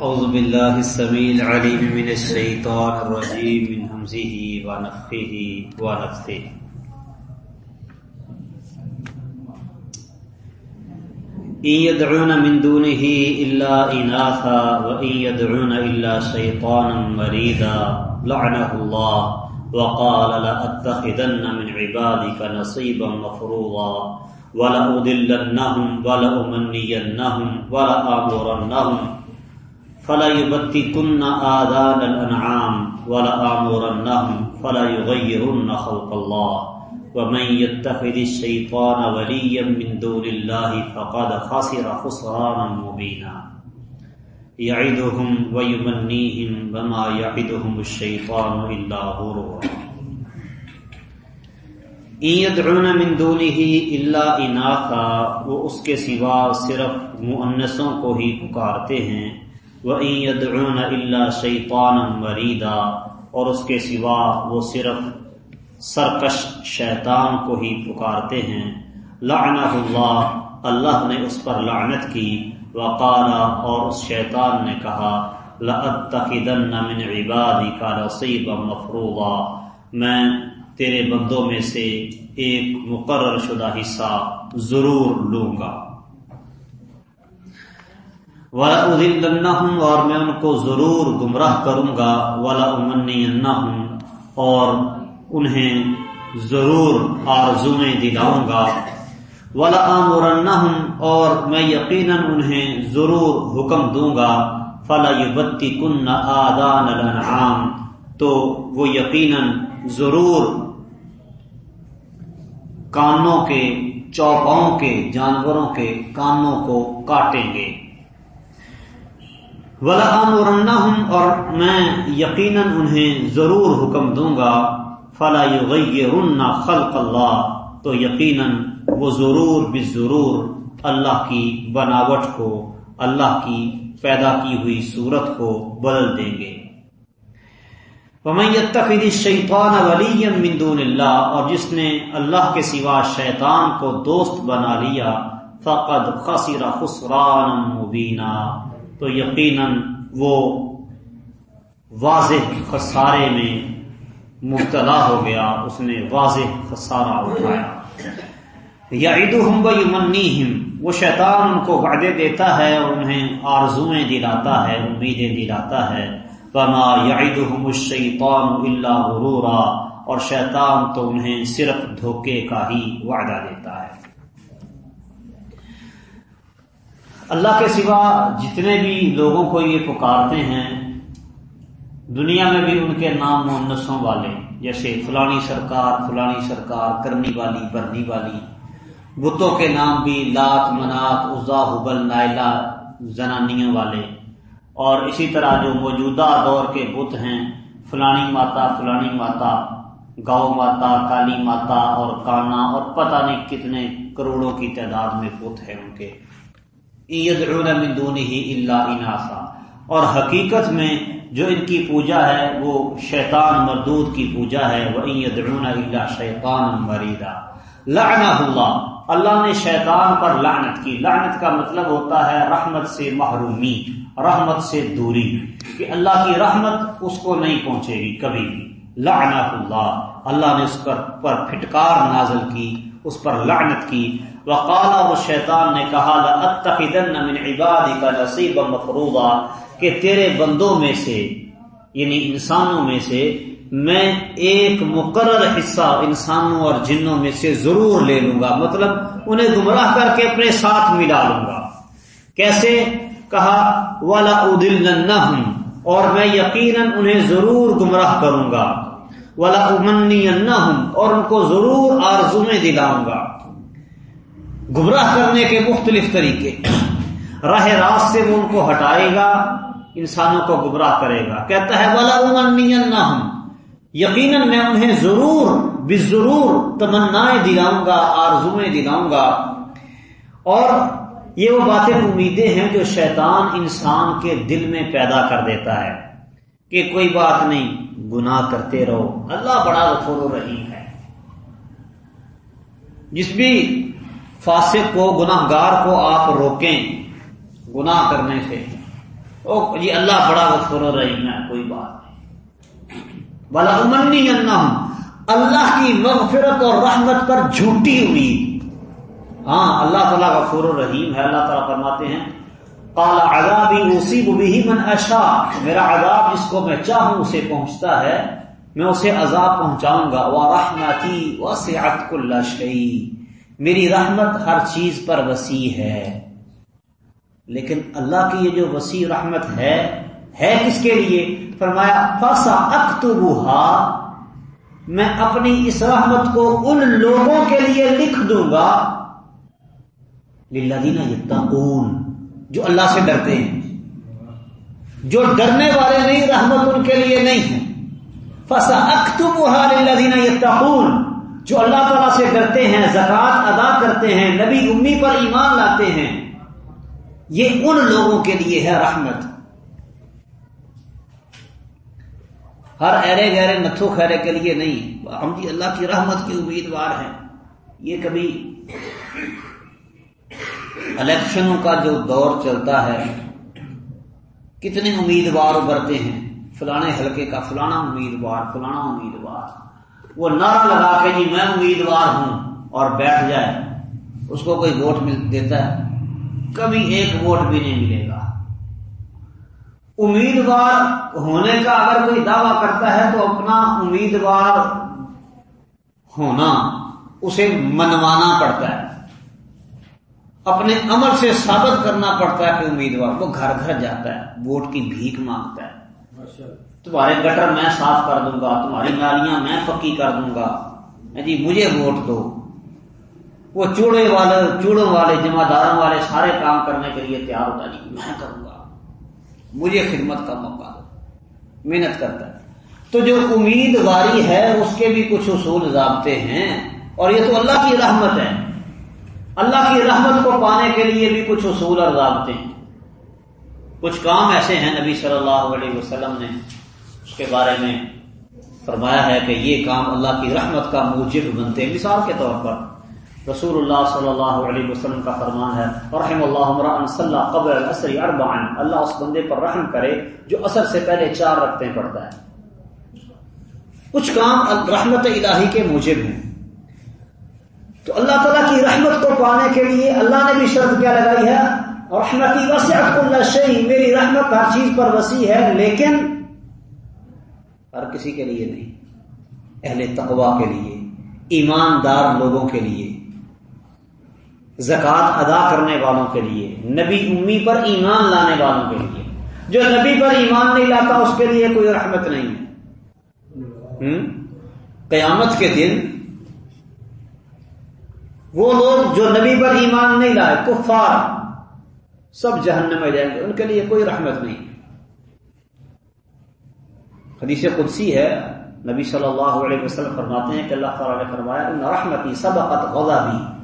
أعوذ بالله السميع العليم من الشيطان الرجيم من همزه ونفخه ونفثه. إن يدعون من دونه إلا إناثا وإن يدعون إلا شيطانا مريدا، لعنه الله وقال لأتخذن من عبادك نصيبا مفروضا، ولأضلنهم ولأمنينهم ولآمرنهم فلا يبتكن آذان الأنعام ولآمرنهم فلا يغيرن خلق الله ومن يتخذ الشيطان وليا من دون الله فقد خسر خسرانا مبينا. يعدهم ويمنيهم وما يعدهم الشيطان إلا غرورا. یدعون من دونه الا اناثا وہ اس کے سوا صرف مؤنسوں کو ہی پکارتے ہیں وہ یدعون الا شیطانا مریدا اور اس کے سوا وہ صرف سرکش شیطان کو ہی پکارتے ہیں۔ لعنہ اللہ اللہ نے اس پر لعنت کی۔ وقالا اور اس شیطان نے کہا، لَأَتَّخِذَنَّ مِنْ عِبَادِكَ نَصِيبًا مَفْرُوضًا۔ میں تیرے بندوں میں سے ایک مقرر شدہ حصہ ضرور لوں گا۔ ولا اور میں ان کو ضرور گمراہ کروں گا ولا اور انہیں ضرور آرزویں دلاؤں گا۔ ولا اور میں یقیناً انہیں ضرور حکم دوں گا۔ فلا یبتی کن آدان تو وہ یقیناً ضرور کانوں کے، چوپاؤں کے، جانوروں کے کانوں کو کاٹیں گے۔ ولام اور اور میں یقیناً انہیں ضرور حکم دوں گا، فلا یغیرن خلق اللہ تو یقیناً وہ ضرور بھی ضرور اللہ کی بناوٹ کو، اللہ کی پیدا کی ہوئی صورت کو بدل دیں گے۔ ومن شیطان ولی من دون اللہ اور جس نے اللہ کے سوا شیطان کو دوست بنا لیا، فقد خسر خسران مبینہ تو یقیناً وہ واضح خسارے میں مبتلا ہو گیا، اس نے واضح خسارہ اٹھایا۔ یا عید ہم وہ شیطان ان کو وعدے دیتا ہے اور انہیں آرزویں دلاتا ہے، امیدیں دلاتا ہے۔ وما يعدهم الشيطان الا غرورا، اور شیطان تو انہیں صرف دھوکے کا ہی وعدہ دیتا ہے۔ اللہ کے سوا جتنے بھی لوگوں کو یہ پکارتے ہیں، دنیا میں بھی ان کے نام مونسوں والے، جیسے فلانی سرکار فلانی سرکار، کرنی والی، برنی والی، بتوں کے نام بھی لات، منات، عزا، حبل، نائلہ، زنانیوں والے۔ اور اسی طرح جو موجودہ دور کے بت ہیں، فلانی ماتا فلانی ماتا گاؤ ماتا، کالی ماتا اور کانا اور پتہ نہیں کتنے کروڑوں کی تعداد میں بت ہیں ان کے۔ من دونی ہی اللہ اناسا۔ اور حقیقت میں جو ان کی پوجا ہے وہ شیطان مردود کی پوجا ہے وہ یدعون اللہ شیطان مریدا۔ لعنہ اللہ۔ اللہ نے شیطان پر لعنت کی۔ لعنت کا مطلب ہوتا ہے رحمت سے محرومی، رحمت سے دوری، کہ اللہ کی رحمت اس کو نہیں پہنچے گی کبھی بھی۔ لعنہ اللہ۔ اللہ نے اس پر پھٹکار نازل کی۔ اس پر لعنت کی۔ وقال اور شیطان نے کہا لاتخذن من عبادك نصيبا مفروضا، کہ تیرے بندوں میں سے یعنی انسانوں میں سے، میں ایک مقرر حصہ انسانوں اور جنوں میں سے ضرور لے لوں گا۔ مطلب انہیں گمراہ کر کے اپنے ساتھ ملا لوں گا۔ کیسے؟ کہا والا ادل اور میں یقیناً انہیں ضرور گمراہ کروں گا۔ والا امنی اور ان کو ضرور آرزویں دلاؤں گا۔ گمراہ کرنے کے مختلف طریقے۔ راہ راست سے وہ ان کو ہٹائے گا، انسانوں کو گمراہ کرے گا۔ کہتا ہے والا امنی یقیناً میں انہیں ضرور بھی ضرور تمنائیں دلاؤں گا آرزویں دلاؤں گا۔ اور یہ وہ باتیں، امیدیں ہیں جو شیطان انسان کے دل میں پیدا کر دیتا ہے۔ کہ کوئی بات نہیں، گناہ کرتے رہو۔ اللہ بڑا غفور رحیم ہے۔ جس بھی فاسق کو گناہ گار کو آپ روکیں، گناہ کرنے سے او جی اللہ بڑا غفور رحیم ہے، کوئی بات نہیں۔ بلا امنی ہوں اللہ کی مغفرت اور رحمت پر جھوٹی امید۔ ہاں اللہ تعالیٰ غفور الرحیم ہے۔ اللہ تعالیٰ فرماتے ہیں کالا عذابی اسی بھی من اشا میرا عذاب جس کو میں چاہوں اسے پہنچتا ہے، میں اسے عذاب پہنچاؤں گا. وہ رحمتی و میری رحمت ہر چیز پر وسیع ہے۔ لیکن اللہ کی یہ جو وسیع رحمت ہے ہے کس کے لیے؟ فرمایا فسا اختبا میں اپنی اس رحمت کو ان لوگوں کے لیے لکھ دوں گا۔ دینا یتقون. جو اللہ سے ڈرتے ہیں۔ جو ڈرنے والے نہیں، رحمت ان کے لیے نہیں ہے۔ فسا اختبہ دینا یتقون جو اللہ تعالیٰ سے ڈرتے ہیں زکات ادا کرتے ہیں، نبی امی پر ایمان لاتے ہیں۔ یہ ان لوگوں کے لیے ہے رحمت۔ ہر ایرے گہرے نتھو خیرے کے لیے نہیں۔ ہم اللہ کی رحمت کی امیدوار ہیں۔ یہ کبھی الیکشنوں کا جو دور چلتا ہے، کتنے امیدوار ابھرتے ہیں۔ فلانے حلقے کا فلانا امیدوار فلانا امیدوار۔ وہ نعرہ لگا کے جی میں امیدوار ہوں اور بیٹھ جائے، اس کو کوئی ووٹ مل دیتا ہے؟ کبھی ایک ووٹ بھی نہیں ملے گا۔ امیدوار ہونے کا اگر کوئی دعویٰ کرتا ہے تو اپنا امیدوار ہونا، اسے منوانا پڑتا ہے۔ اپنے عمل سے ثابت کرنا پڑتا ہے کہ امیدوار وہ گھر گھر جاتا ہے ووٹ کی بھیک مانگتا ہے۔ تمہارے گٹر میں صاف کر دوں گا تمہاری نالیاں میں پکی کر دوں گا۔ جی مجھے ووٹ دو۔ وہ چوڑے والے چوڑوں والے جمع داروں والے سارے کام کرنے کے لیے تیار ہوتا جی میں کروں گا۔ مجھے خدمت کا موقع دو۔ محنت کرتا ہے۔ تو جو امیدواری ہے اس کے بھی کچھ اصول ضابطے ہیں۔ اور یہ تو اللہ کی رحمت ہے۔ اللہ کی رحمت کو پانے کے لیے بھی کچھ اصول اور ضابطے ہیں۔ کچھ کام ایسے ہیں، نبی صلی اللہ علیہ وسلم نے اس کے بارے میں فرمایا ہے کہ یہ کام اللہ کی رحمت کا موجب بنتے ہیں۔ مثال کے طور پر رسول اللہ صلی اللہ علیہ وسلم کا فرمان ہے، رحم اللہ صلی قبل الاسر اربعا۔ اللہ اس بندے پر رحم کرے جو اثر سے پہلے چار رکھتے پڑتا ہے۔ کچھ کام رحمت الہی کے موجب ہیں۔ تو اللہ تعالیٰ کی رحمت کو پانے کے لیے اللہ نے بھی شرط کیا لگائی ہے، رحمتی وسعت اللہ شہی میری رحمت ہر چیز پر وسیع ہے، لیکن ہر کسی کے لیے نہیں، اہل تقوا کے لیے، ایماندار لوگوں کے لیے، زکوٰۃ ادا کرنے والوں کے لیے، نبی امی پر ایمان لانے والوں کے لیے۔ جو نبی پر ایمان نہیں لاتا، اس کے لیے کوئی رحمت نہیں۔ ہے قیامت کے دن وہ لوگ جو نبی پر ایمان نہیں لائے، کفار، سب جہنم میں جائیں گے، ان کے لیے کوئی رحمت نہیں۔ حدیث قدسی ہے، نبی صلی اللہ علیہ وسلم فرماتے ہیں کہ اللہ تعالیٰ نے فرمایا، ان رحمتی سبقت غضبی.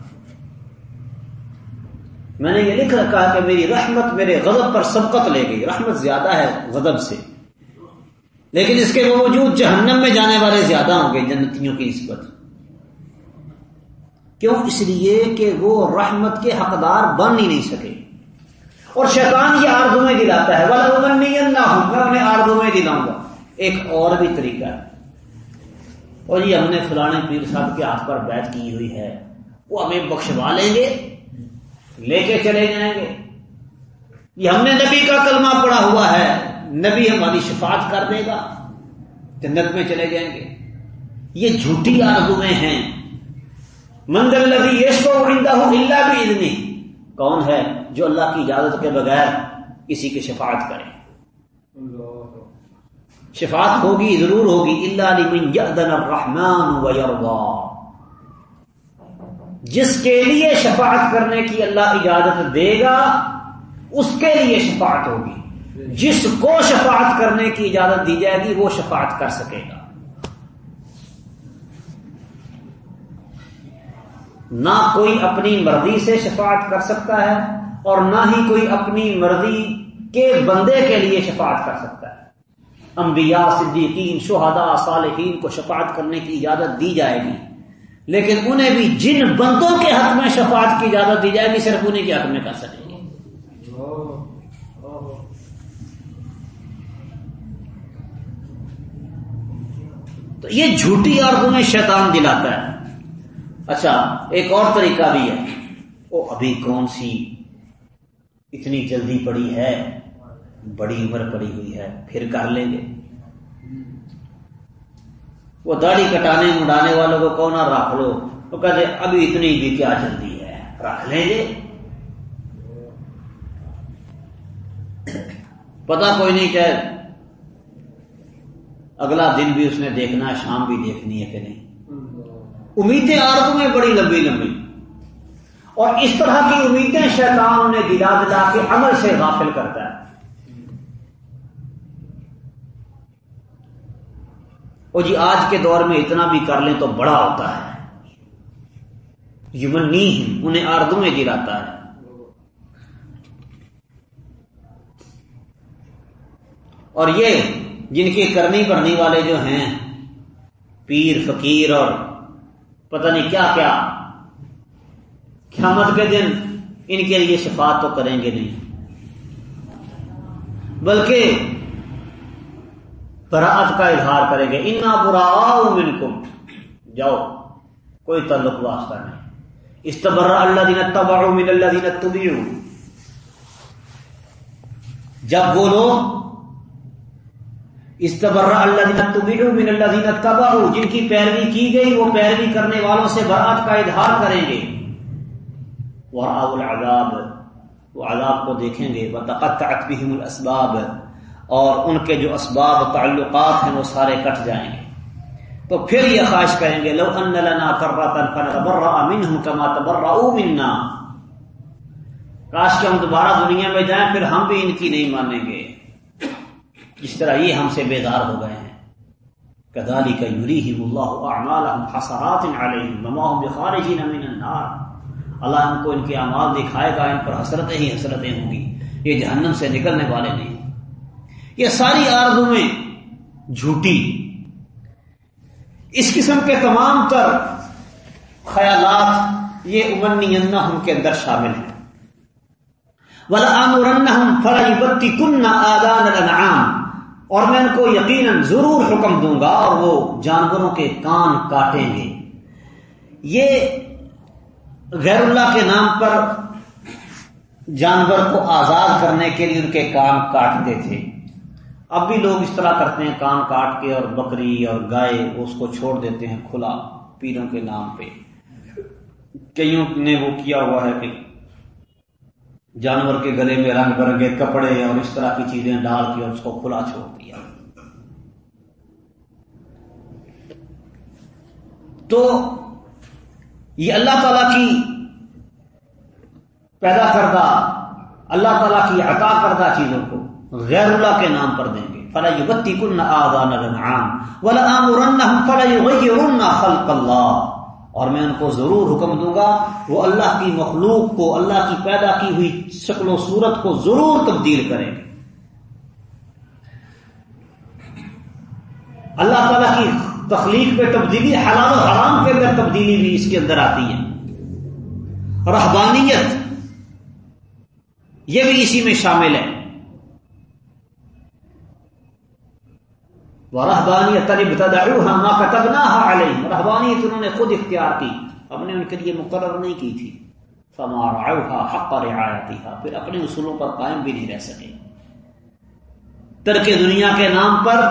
میں نے یہ لکھ رکھا ہے کہ میری رحمت میرے غضب پر سبقت لے گئی۔ رحمت زیادہ ہے غضب سے۔ لیکن اس کے باوجود جہنم میں جانے والے زیادہ ہوں گے جنتیوں کی نسبت۔ کیوں؟ اس لیے کہ وہ رحمت کے حقدار بن ہی نہیں سکے۔ اور شیطان یہ آردو میں دلاتا ہے والا نہیں ہوں میں انہیں آردو میں دلاؤں گا۔ ایک اور بھی طریقہ ہے۔ اور یہ ہم نے فلانے پیر صاحب کے ہاتھ پر بیت کی ہوئی ہے۔ وہ ہمیں بخشوا لیں گے، لے کے چلے جائیں گے۔ یہ ہم نے نبی کا کلمہ پڑا ہوا ہے۔ نبی ہماری شفاعت کر دے گا، جنت میں چلے جائیں گے۔ یہ جھوٹی آرزویں ہیں۔ منگل نبی یش کو اڑندہ اللہ بھی ادنی کون ہے جو اللہ کی اجازت کے بغیر کسی کی شفاعت کرے؟ شفاعت ہوگی، ضرور ہوگی. اللہ علی الرحمن و جس کے لیے شفاعت کرنے کی اللہ اجازت دے گا، اس کے لیے شفاعت ہوگی. جس کو شفاعت کرنے کی اجازت دی جائے گی، وہ شفاعت کر سکے گا. نہ کوئی اپنی مرضی سے شفاعت کر سکتا ہے اور نہ ہی کوئی اپنی مرضی کے بندے کے لیے شفاعت کر سکتا ہے۔ انبیاء، صدیقین، شہداء، صالحین کو شفاعت کرنے کی اجازت دی جائے گی۔ لیکن انہیں بھی جن بندوں کے حق میں شفاعت کی اجازت دی جائے گی، صرف انہیں کے حق میں کر سکیں گے۔ تو یہ جھوٹی اور میں شیطان دلاتا ہے۔ اچھا ایک اور طریقہ بھی ہے۔ وہ ابھی کون سی اتنی جلدی پڑی ہے؟ بڑی عمر پڑی ہوئی ہے، پھر کر لیں گے۔ وہ داڑھی کٹانے مڈانے والوں کو کون رکھ لو۔ تو کہتے ابھی اتنی بھی کیا چلتی ہے؟ رکھ لیں گے۔ پتا کوئی نہیں کہ اگلا دن بھی اس نے دیکھنا ہے، شام بھی دیکھنی ہے کہ نہیں۔ امیدیں آرزو میں بڑی لمبی لمبی۔ اور اس طرح کی امیدیں شیطان انہیں دلا دلا کے عمل سے غافل کرتا ہے۔ اور جی آج کے دور میں اتنا بھی کر لیں تو بڑا ہوتا ہے۔ یمن انہیں آردوں میں گراتا ہے۔ اور یہ جن کی کرنی پڑنی والے جو ہیں، پیر، فقیر اور پتہ نہیں کیا کیا۔ قیامت کے دن ان کے لیے شفاعت تو کریں گے نہیں۔ بلکہ براعت کا اظہار کریں گے۔ انا برا منکم جاؤ، کوئی تعلق واسطہ نہیں۔ استبر اللہ دین تبا من اللہ دین جب وہ لوگ استبر اللہ دین من اللہ دین جن کی پیروی کی گئی، وہ پیروی کرنے والوں سے برات کا اظہار کریں گے۔ وہ العذاب، وہ عذاب کو دیکھیں گے۔ وہ بهم الاسباب اور ان کے جو اسباب تعلقات ہیں، وہ سارے کٹ جائیں گے۔ تو پھر یہ خواہش کریں گے، لو ان لنا کرتا فنتبرأ منهم كما تبرؤوا منا۔ کاش کہ ہم دوبارہ دنیا میں جائیں، پھر ہم بھی ان کی نہیں مانیں گے۔ جس طرح یہ ہم سے بیدار ہو گئے ہیں۔ كذلك يريهم الله اعمالهم حسرات عليهم وما هم من النار۔ اللہ ان کو ان کے اعمال دکھائے گا، ان پر حسرتیں ہی حسرتیں ہوں گی۔ یہ جہنم سے نکلنے والے نہیں۔ یہ ساری آرزو میں جھوٹی۔ اس قسم کے تمام تر خیالات یہ امنی ہم کے اندر شامل ہیں۔ بتی کن آدان اور میں ان کو یقیناً ضرور حکم دوں گا اور وہ جانوروں کے کان کاٹیں گے۔ یہ غیر اللہ کے نام پر جانور کو آزاد کرنے کے لیے ان کے کان کاٹتے تھے۔ اب بھی لوگ اس طرح کرتے ہیں، کان کاٹ کے اور بکری اور گائے اس کو چھوڑ دیتے ہیں کھلا پیروں کے نام پہ۔ کئیوں نے وہ کیا ہوا ہے کہ جانور کے گلے میں رنگ برنگے کپڑے اور اس طرح کی چیزیں ڈال کے اور اس کو کھلا چھوڑ دیا۔ تو یہ اللہ تعالی کی پیدا کردہ، اللہ تعالی کی عطا کردہ چیزوں کو غیر اللہ کے نام پر دیں گے۔ فلا یبتی کن آدان الانعام ولا امرنهم فلا یغیرن خلق اللہ اور میں ان کو ضرور حکم دوں گا، وہ اللہ کی مخلوق کو، اللہ کی پیدا کی ہوئی شکل و صورت کو ضرور تبدیل کریں۔ اللہ تعالیٰ کی تخلیق پہ تبدیلی حلال و حرام کے اندر تبدیلی بھی اس کے اندر آتی ہے۔ رحبانیت یہ بھی اسی میں شامل ہے۔ رحبانیت رحبانیت انہوں نے خود اختیار کی، ہم نے ان کے لیے مقرر نہیں کی تھی۔ حق رعایتی پھر اپنے اصولوں پر قائم بھی نہیں رہ سکے۔ ترک دنیا کے نام پر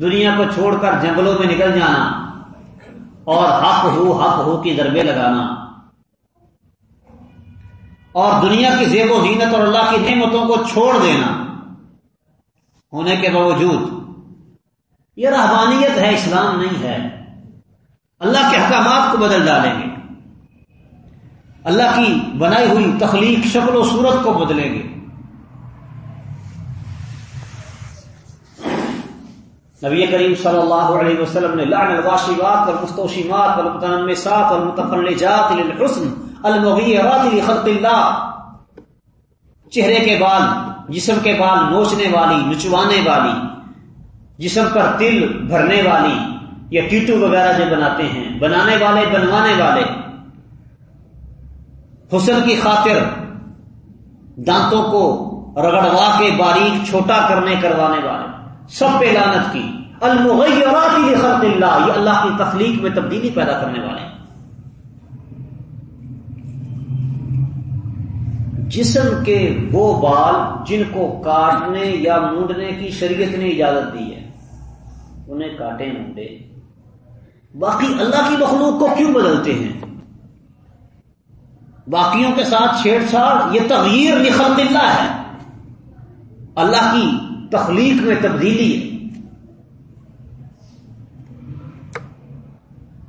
دنیا کو چھوڑ کر جنگلوں میں نکل جانا اور حق ہو حق ہو کی ضربے لگانا۔ اور دنیا کی زیب و زینت اور اللہ کی نعمتوں کو چھوڑ دینا۔ ہونے کے باوجود یہ رحبانیت ہے، اسلام نہیں ہے۔ اللہ کے احکامات کو بدل ڈالیں گے۔ اللہ کی بنائی ہوئی تخلیق شکل و صورت کو بدلیں گے۔ نبی کریم صلی اللہ علیہ وسلم نے لعن الواشیات والمستوشمات والمتنمسات والمتفلجات للحسن المغیرات لخلق اللہ۔ چہرے کے بال جسم کے بال نوچنے والی، نچوانے والی، جسم پر تل بھرنے والی، یا ٹیٹو وغیرہ جو بناتے ہیں، بنانے والے، بنوانے والے۔ حسن کی خاطر دانتوں کو رگڑوا کے باریک چھوٹا کرنے، کروانے والے۔ سب پہ لانت کی۔ المغیرات لخلق اللہ، یہ اللہ کی تخلیق میں تبدیلی پیدا کرنے والے ہیں جسم کے وہ بال جن کو کاٹنے یا مونڈنے کی شریعت نے اجازت دی ہے، انہیں کاٹے مونڈے۔ باقی اللہ کی مخلوق کو کیوں بدلتے ہیں؟ باقیوں کے ساتھ چھیڑ چھاڑ، یہ تغیر لخلق اللہ ہے۔ اللہ کی تخلیق میں تبدیلی ہے۔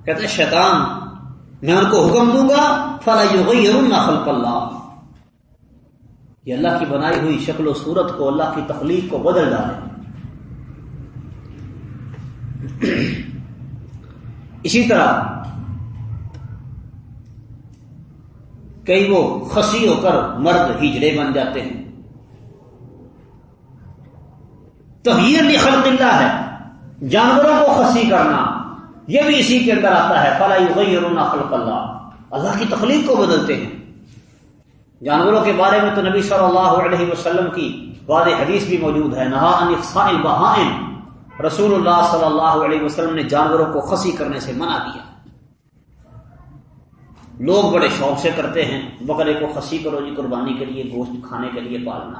کہتے ہیں، شیطان، میں ان کو حکم دوں گا، فلا یغیرن خلق اللہ۔ یہ اللہ کی بنائی ہوئی شکل و صورت کو، اللہ کی تخلیق کو بدل ڈالے اسی طرح کئی وہ خسی ہو کر مرد ہجڑے بن جاتے ہیں۔ تغیر خلق اللہ ہے۔ جانوروں کو خسی کرنا، یہ بھی اسی کے اندر آتا ہے۔ فلائی خلق اللہ۔ اللہ کی تخلیق کو بدلتے ہیں۔ جانوروں کے بارے میں تو نبی صلی اللہ علیہ وسلم کی واضح حدیث بھی موجود ہے۔ نہا بہائن۔ رسول اللہ صلی اللہ علیہ وسلم نے جانوروں کو خسی کرنے سے منع کیا۔ لوگ بڑے شوق سے کرتے ہیں، بکرے کو خسی کرو جی قربانی کے لیے گوشت کھانے کے لیے پالنا۔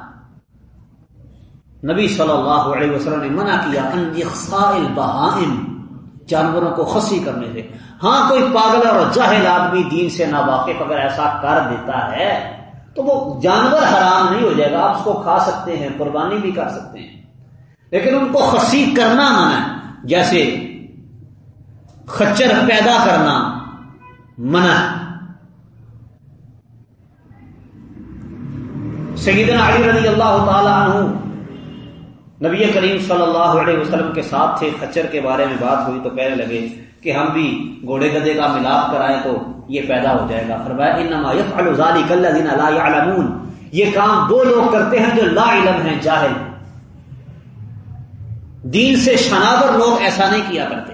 نبی صلی اللہ علیہ وسلم نے منع کیا بہائن۔ جانوروں کو خسی کرنے سے۔ ہاں کوئی پاگل اور جاہل آدمی دین سے نہ واقف اگر ایسا کر دیتا ہے تو وہ جانور حرام نہیں ہو جائے گا، آپ اس کو کھا سکتے ہیں، قربانی بھی کر سکتے ہیں۔ لیکن ان کو خسی کرنا منع جیسے خچر پیدا کرنا منع سیدنا علی رضی اللہ تعالی عنہ نبی کریم صلی اللہ علیہ وسلم کے ساتھ تھے، خچر کے بارے میں بات ہوئی تو کہنے لگے کہ ہم بھی گھوڑے گدے کا ملاپ کرائیں تو یہ پیدا ہو جائے گا۔ لا يعلمون یہ کام وہ لوگ کرتے ہیں جو لا علم ہیں، جاہل۔ دین سے شناور لوگ ایسا نہیں کیا کرتے۔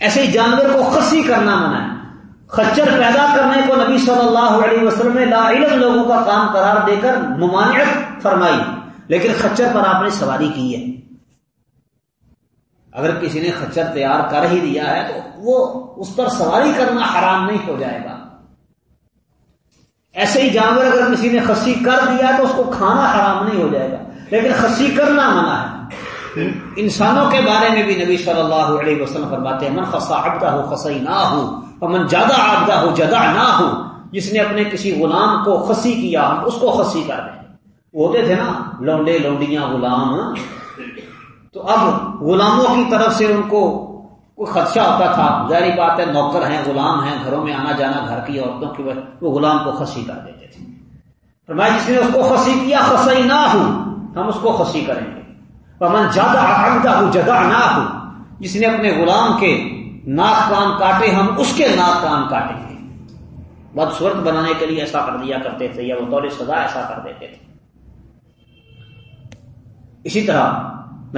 ایسے جانور کو خسی کرنا منع ہے۔ خچر پیدا کرنے کو نبی صلی اللہ علیہ وسلم نے لا علم لوگوں کا کام قرار دے کر ممانعت فرمائی، لیکن خچر پر آپ نے سواری کی ہے۔ اگر کسی نے خچر تیار کر ہی دیا ہے تو وہ اس پر سواری کرنا حرام نہیں ہو جائے گا۔ ایسے ہی جانور اگر کسی نے خسی کر دیا تو اس کو کھانا حرام نہیں ہو جائے گا۔ لیکن خسی کرنا منع ہے۔ انسانوں کے بارے میں بھی نبی صلی اللہ علیہ وسلم فرماتے ہیں، من خسا آبدہ ہو خسی نہ ہو اور من زیادہ آبدہ ہو جدا نہ ہو جس نے اپنے کسی غلام کو خسی کیا، ہم اس کو خسی کر دیں۔ ہوتے تھے نا، لونڈے لونڈیاں غلام۔ تو اب غلاموں کی طرف سے ان کو کوئی خدشہ ہوتا تھا۔ ظاہری بات ہے، نوکر ہیں، غلام ہیں، گھروں میں آنا جانا، گھر کی عورتوں کی وجہ وہ غلام کو خسی کر دیتے تھے۔ میں جس نے اس کو خسی کیا خسی نہ ہوں ہم اس کو خسی کریں گے۔ من زیادہ آمدہ ہو جگہ نہ ہو جس نے اپنے غلام کے ناک کام کاٹے، ہم اس کے ناک کام کاٹیں گے۔ بدسورت بنانے کے لیے ایسا کر دیا کرتے تھے، یا وہ طور سزا ایسا کر دیتے تھے۔ اسی طرح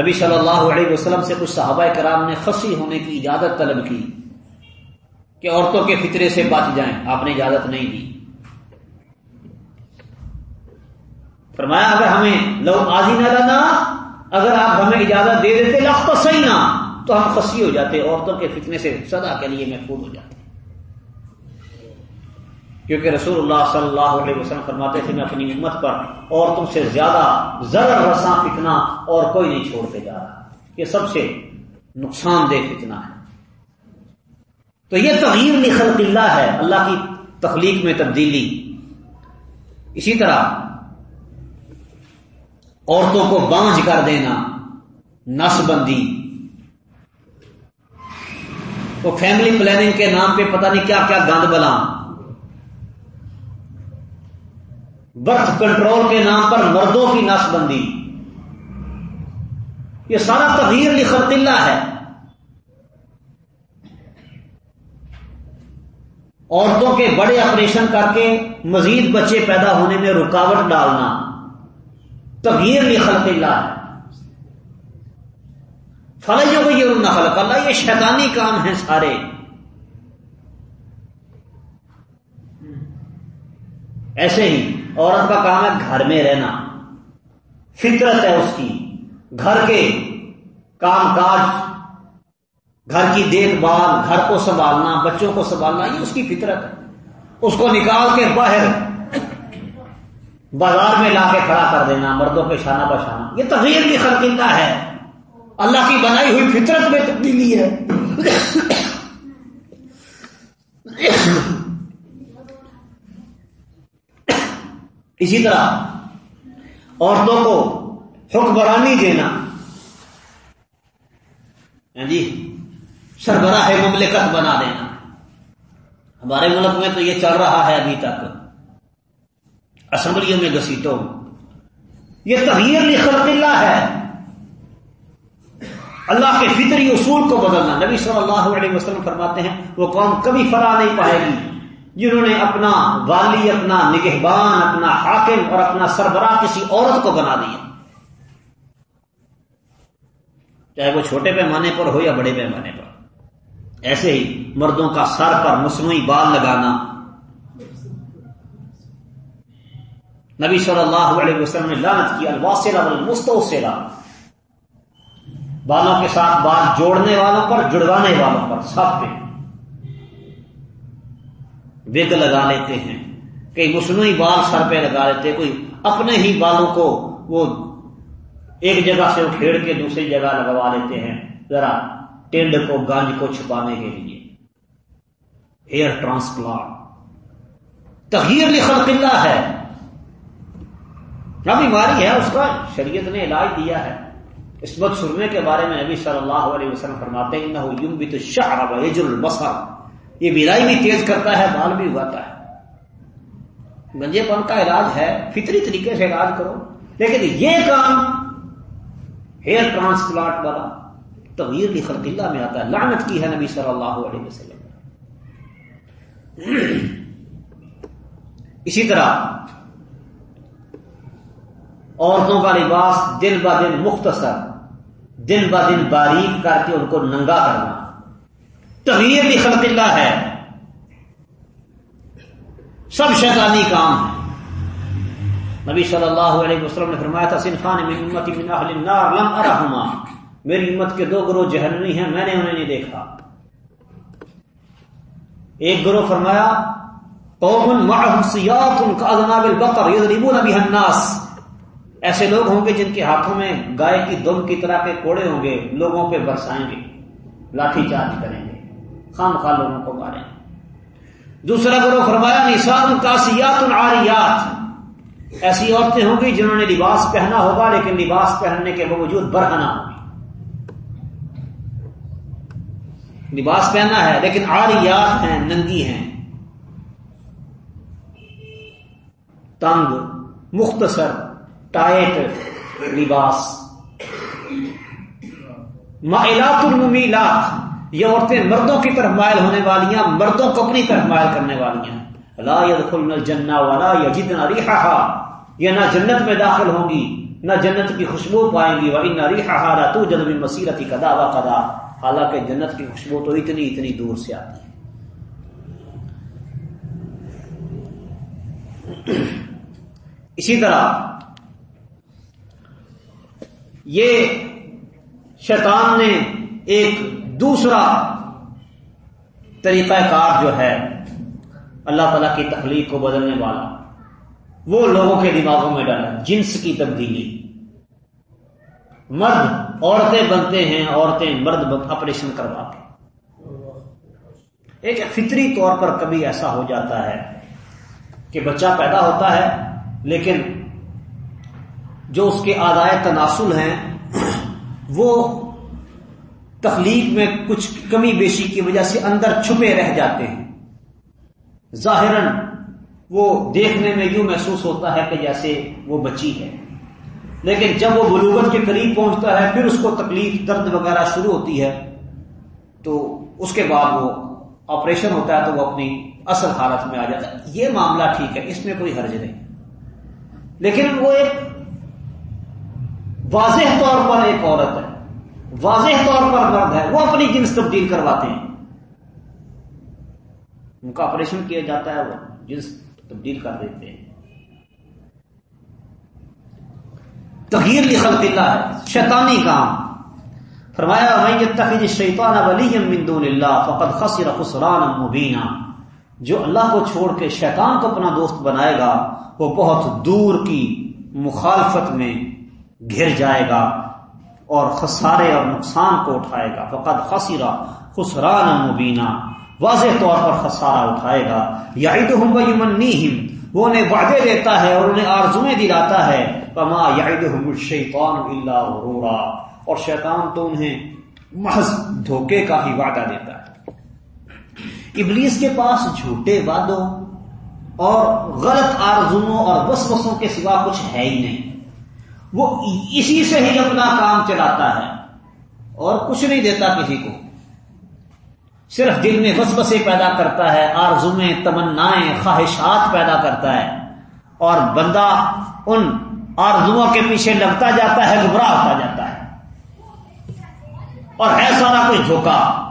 نبی صلی اللہ علیہ وسلم سے کچھ صحابہ کرام نے خسی ہونے کی اجازت طلب کی کہ عورتوں کے فطرے سے بچ جائیں۔ آپ نے اجازت نہیں دی۔ فرمایا، اگر ہمیں لو آزی نہ رہنا اگر آپ ہمیں اجازت دے دیتے لخت صحیح نہ تو ہم خسی ہو جاتے، عورتوں کے فتنے سے سدا کے لیے محفوظ ہو جاتے۔ کیونکہ رسول اللہ صلی اللہ علیہ وسلم فرماتے تھے، میں اپنی امت پر اور تم سے زیادہ ذرا رساں فتنا اور کوئی نہیں چھوڑ کے جا رہا۔ یہ سب سے نقصان دہ فتنا ہے۔ تو یہ تغیر لخلق اللہ ہے، اللہ کی تخلیق میں تبدیلی۔ اسی طرح عورتوں کو بانج کر دینا، نس بندی۔ وہ فیملی پلاننگ کے نام پہ پتہ نہیں کیا کیا گند بلا برتھ کنٹرول کے نام پر مردوں کی نس بندی۔ یہ سارا تغیر لخت اللہ ہے۔ عورتوں کے بڑے آپریشن کر کے مزید بچے پیدا ہونے میں رکاوٹ ڈالنا۔ تغیر لخت اللہ ہے۔ فلج ہو گئی خلق اللہ، یہ شیطانی کام ہیں سارے۔ ایسے ہی عورت کا کام ہے گھر میں رہنا۔ فطرت ہے اس کی۔ گھر کے کام کاج، گھر کی دیکھ بھال، گھر کو سنبھالنا، بچوں کو سنبھالنا، یہ اس کی فطرت ہے۔ اس کو نکال کے باہر، بازار میں لا کے کھڑا کر دینا، مردوں کے شانہ بشانہ۔ یہ تغیر کی خرکندہ ہے۔ اللہ کی بنائی ہوئی فطرت میں تبدیلی ہے۔ اسی طرح عورتوں کو حکمرانی دینا۔ ہاں جی سربراہ مملکت بنا دینا۔ ہمارے ملک میں تو یہ چل رہا ہے ابھی تک۔ اسمبلیوں میں گسیٹوں یہ تغیر خلق اللہ ہے۔ اللہ کے فطری اصول کو بدلنا۔ نبی صلی اللہ علیہ وسلم فرماتے ہیں، وہ قوم کبھی فلاح نہیں پائے گی۔ جنہوں نے اپنا والی، اپنا نگہبان، اپنا حاکم اور اپنا سربراہ کسی عورت کو بنا دیا۔ چاہے وہ چھوٹے پیمانے پر ہو یا بڑے پیمانے پر۔ ایسے ہی مردوں کا سر پر مصنوعی بال لگانا۔ نبی صلی اللہ علیہ وسلم نے لانت کی الواسرا والمستوسرا بالوں کے ساتھ بال جوڑنے والوں پر، جڑوانے والوں پر، سب پہ۔ وگ لگا لیتے ہیں۔ کئی مصنوعی بال سر پہ لگا لیتے کوئی اپنے ہی بالوں کو وہ ایک جگہ سے اکھیڑ کے دوسری جگہ لگوا لیتے ہیں۔ ذرا ٹینڈ کو، گانج کو چھپانے کے لیے۔ Hair transplant. تغیر خلق اللہ ہے۔ کیا بیماری ہے، اس کا شریعت نے علاج دیا ہے۔ اس وقت سرنے کے بارے میں نبی صلی اللہ علیہ وسلم فرماتے ہیں بھی یہ بیرائی بھی تیز کرتا ہے بال بھی اگاتا ہے۔ گنجے پن کا علاج ہے، فطری طریقے سے علاج کرو۔ لیکن یہ کام ہیئر ٹرانسپلانٹ والا تغیر کی خلق اللہ میں آتا ہے۔ لعنت کی ہے نبی صلی اللہ علیہ وسلم۔ اسی طرح عورتوں کا لباس دن ب دن مختصر، دن ب دن باریک کر کے ان کو ننگا کرنا۔ تغیر کی خلق اللہ ہے۔ سب شیطانی کام ہے۔ نبی صلی اللہ علیہ وسلم نے فرمایا تھا، صنفان من امتی من اہل النار لم ارحما میری امت کے دو گروہ جہنمی ہیں، میں نے انہیں نہیں دیکھا۔ ایک گروہ فرمایا، قوم سیات البقر یضربون بها الناس۔ ایسے لوگ ہوں گے جن کے ہاتھوں میں گائے کی دم کی طرح کے کوڑے ہوں گے، لوگوں پہ برسائیں گے، لاٹھی چارج کریں گے۔ خام خواہ لوگوں کو ماریں گے دوسرا گروہ فرمایا نسان کاسیات العاریات ایسی عورتیں ہوں گی جنہوں نے لباس پہنا ہوگا، لیکن لباس پہننے کے باوجود برہنا ہوگا لباس پہنا ہے، لیکن آریات ہیں، ننگی ہیں۔ تنگ، مختصر، ٹائٹ لباس۔ مائلات الممیلات۔ یہ عورتیں مردوں کی طرف مائل ہونے والی ہیں مردوں کو اپنی طرف مائل کرنے والی ہیں لا يدخلن الجنہ ولا يجدن ريحها یہ نہ جنت میں داخل ہوں گی نہ جنت کی خوشبو پائیں گی۔ وَإِنَّ رِيحَهَا لَا تُوجَدُ مِن مَسِيرَةِ قَدَا۔ وَقَدَا حالانکہ جنت کی خوشبو تو اتنی اتنی دور سے آتی ہے۔ اسی طرح یہ شیطان نے ایک دوسرا طریقہ کار جو ہے، اللہ تعالی کی تخلیق کو بدلنے والا۔ وہ لوگوں کے دماغوں میں ڈالا، جنس کی تبدیلی۔ مرد عورتیں بنتے ہیں، عورتیں مرد آپریشن کرواتے ایک فطری طور پر کبھی ایسا ہو جاتا ہے کہ بچہ پیدا ہوتا ہے، لیکن جو اس کے آدائے تناسل ہیں، وہ تخلیق میں کچھ کمی بیشی کی وجہ سے اندر چھپے رہ جاتے ہیں۔ ظاہر وہ دیکھنے میں یوں محسوس ہوتا ہے کہ جیسے وہ بچی ہے۔ لیکن جب وہ بلوغت کے قریب پہنچتا ہے، پھر اس کو تکلیف درد وغیرہ شروع ہوتی ہے، تو اس کے بعد وہ آپریشن ہوتا ہے تو وہ اپنی اصل حالت میں آ جاتا ہے۔ یہ معاملہ ٹھیک ہے، اس میں کوئی حرج نہیں۔ لیکن وہ ایک واضح طور پر ایک عورت ہے۔ واضح طور پر مرد ہے۔ وہ اپنی جنس تبدیل کرواتے ہیں۔ ان کا آپریشن کیا جاتا ہے، وہ جنس تبدیل کر دیتے ہیں۔ تغیر لخلق اللہ ہے، شیطانی کام۔ فرمایا میں یہ شیطان ولی من دون اللہ فقط خسر خسران مبینہ جو اللہ کو چھوڑ کے شیطان کو اپنا دوست بنائے گا، وہ بہت دور کی مخالفت میں گھر جائے گا۔ اور خسارے اور نقصان کو اٹھائے گا۔ فقط خسرا خسران مبینہ واضح طور پر خسارہ اٹھائے گا۔ یا وہ انہیں وعدے دیتا ہے اور انہیں آرزویں دلاتا ہے۔ پما شیطان اللہ غرورا۔ اور شیطان تو انہیں محض دھوکے کا ہی وعدہ دیتا ہے۔ ابلیس کے پاس جھوٹے وعدوں اور غلط آرزوؤں اور وسوسوں کے سوا کچھ ہے ہی نہیں۔ وہ اسی سے ہی اپنا کام چلاتا ہے اور کچھ نہیں دیتا کسی کو۔ صرف دل میں وسوسے پیدا کرتا ہے آرزویں تمنائیں، خواہشات پیدا کرتا ہے۔ اور بندہ ان آرزو کے پیچھے لگتا جاتا ہے گبراہ ہوتا جاتا ہے۔ اور ہے سارا کوئی دھوکا۔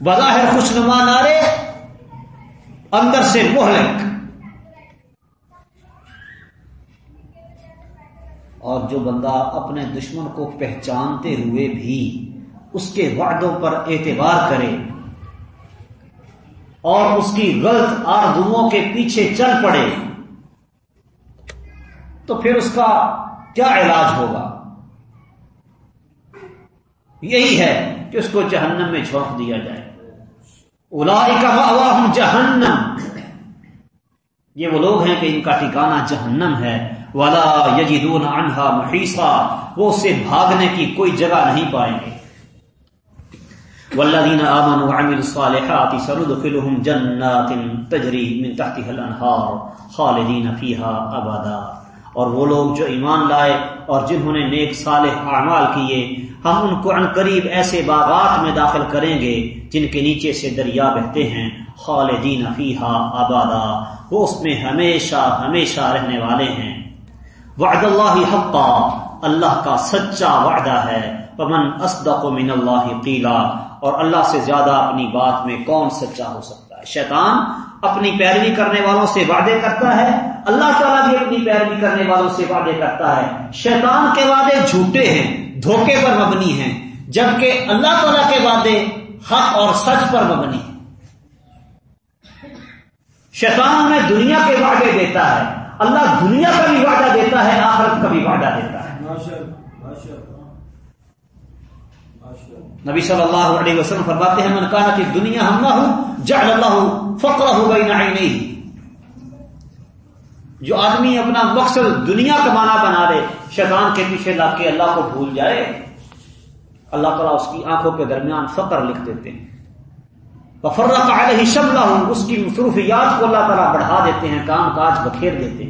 بظاہر خوش نما نارے اندر سے مہلک اور جو بندہ اپنے دشمن کو پہچانتے ہوئے بھی اس کے وعدوں پر اعتبار کرے اور اس کی غلط آردوؤں کے پیچھے چل پڑے، تو پھر اس کا کیا علاج ہوگا؟ یہی ہے کہ اس کو جہنم میں جھونک دیا جائے۔ کا جہنم۔ یہ وہ لوگ ہیں کہ ان کا ٹھکانہ جہنم ہے۔ ولا یجدون عنها محیصا وہ اسے بھاگنے کی کوئی جگہ نہیں پائیں گے۔ والذین آمنوا وعملوا الصالحات سندخلهم جنات تجری من تحتها الانہار خالدین فیها ابدا اور وہ لوگ جو ایمان لائے اور جنہوں نے نیک صالح اعمال کیے، ہم ان کو عن قریب ایسے باغات میں داخل کریں گے جن کے نیچے سے دریا بہتے ہیں۔ خالدین فیہا ابدا وہ اس میں ہمیشہ ہمیشہ رہنے والے ہیں۔ وعد اللہ حقا، اللہ کا سچا وعدہ ہے۔ پمن اصدق من اللہ قیلا، اور اللہ سے زیادہ اپنی بات میں کون سچا ہو سکتا ہے؟ شیطان اپنی پیروی کرنے والوں سے وعدے کرتا ہے، اللہ تعالیٰ بھی اپنی پیروی کرنے والوں سے وعدے کرتا ہے۔ شیطان کے وعدے جھوٹے ہیں، دھوکے پر مبنی ہیں، جبکہ اللہ تعالیٰ کے وعدے حق اور سچ پر مبنی ہیں۔ شیطان میں دنیا کے وعدے دیتا ہے اللہ دنیا کا بھی وعدہ دیتا ہے، آخرت کا بھی وعدہ دیتا ہے۔ نبی صلی اللہ علیہ وسلم فرماتے ہیں، من کہا کہ دنیا ہم نہ ہوں جعل اللہ فقر ہو گئی نہیں جو آدمی اپنا مقصد دنیا کا معنی بنا دے شیطان کے پیچھے لا کے اللہ کو بھول جائے، اللہ تعالیٰ اس کی آنکھوں کے درمیان فقر لکھ دیتے ہیں۔ فرق علیہ شملہ اس کی مصروفیات کو اللہ تعالیٰ بڑھا دیتے ہیں، کام کاج بکھیر دیتے ہیں۔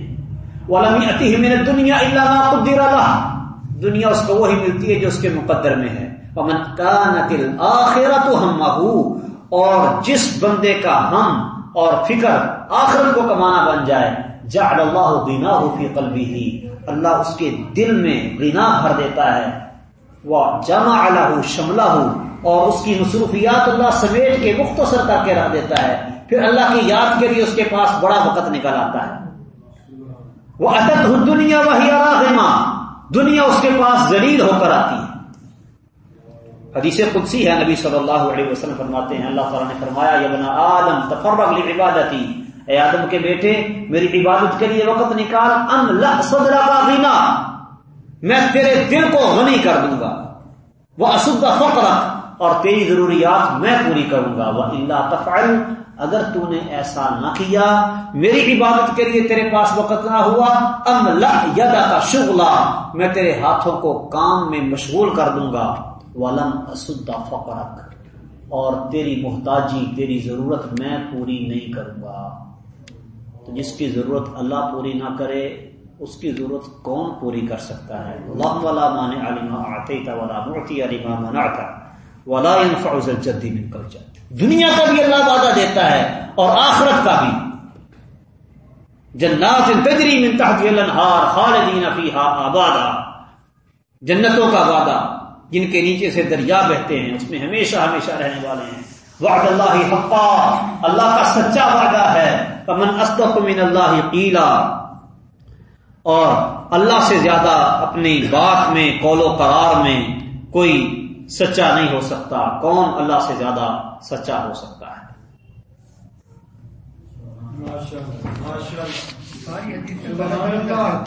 عتی میں دنیا اللہ قدر اللہ دنیا اس کو وہی ملتی ہے جو اس کے مقدر میں ہے۔ پمن کا نقل آخرت ہم اور جس بندے کا ہم اور فکر آخرت کو کمانا بن جائے، جعل اللہ دینا فی قلبی ہی اللہ اس کے دل میں غنا بھر دیتا ہے۔ وہ جمع الح شملہ اور اس کی مصروفیات اللہ سمیٹ کے مختصر کر کے رکھ دیتا ہے۔ پھر اللہ کی یاد کے لیے اس کے پاس بڑا وقت نکل آتا ہے۔ وہ ادت ہوں دنیا وہی دنیا اس کے پاس زلیل ہو کر آتی ہے۔ حدیث قدسی ہے، نبی صلی اللہ علیہ وسلم فرماتے ہیں، اللہ تعالیٰ نے فرمایا یبنا عالم تفرغ عبادتی اے آدم کے بیٹے، میری عبادت کے لیے وقت نکال۔ ان صدر کا غنا میں تیرے دل کو غنی کر دوں گا۔ وہ اسد فقر اور تیری ضروریات میں پوری کروں گا۔ وہ اللہ تفعل، اگر تو نے ایسا نہ کیا، میری عبادت کے لیے تیرے پاس وقت نہ ہوا، ام یدا کا شغلہ میں تیرے ہاتھوں کو کام میں مشغول کر دوں گا۔ ولم اسدا فقرک اور تیری محتاجی، تیری ضرورت میں پوری نہیں کروں گا۔ تو جس کی ضرورت اللہ پوری نہ کرے، اس کی ضرورت کون پوری کر سکتا ہے؟ اللہ والا مان علیما آتے ولا موتی علیما مناتا ولا فوز الجدی من کل دنیا کا بھی اللہ وعدہ دیتا ہے اور آخرت کا بھی۔ جنات تجری من تحت الانہار خالدین فیہا آبادا۔ جنتوں کا وعدہ، جن کے نیچے سے دریا بہتے ہیں، اس میں ہمیشہ ہمیشہ رہنے والے ہیں۔ وعد اللہ حقا، اللہ کا سچا وعدہ ہے۔ فمن اصدق من اللہ قیلا اور اللہ سے زیادہ اپنی بات میں، قول و قرار میں کوئی سچا نہیں ہو سکتا۔ کون اللہ سے زیادہ سچا ہو سکتا ہے؟ ماشاء اللہ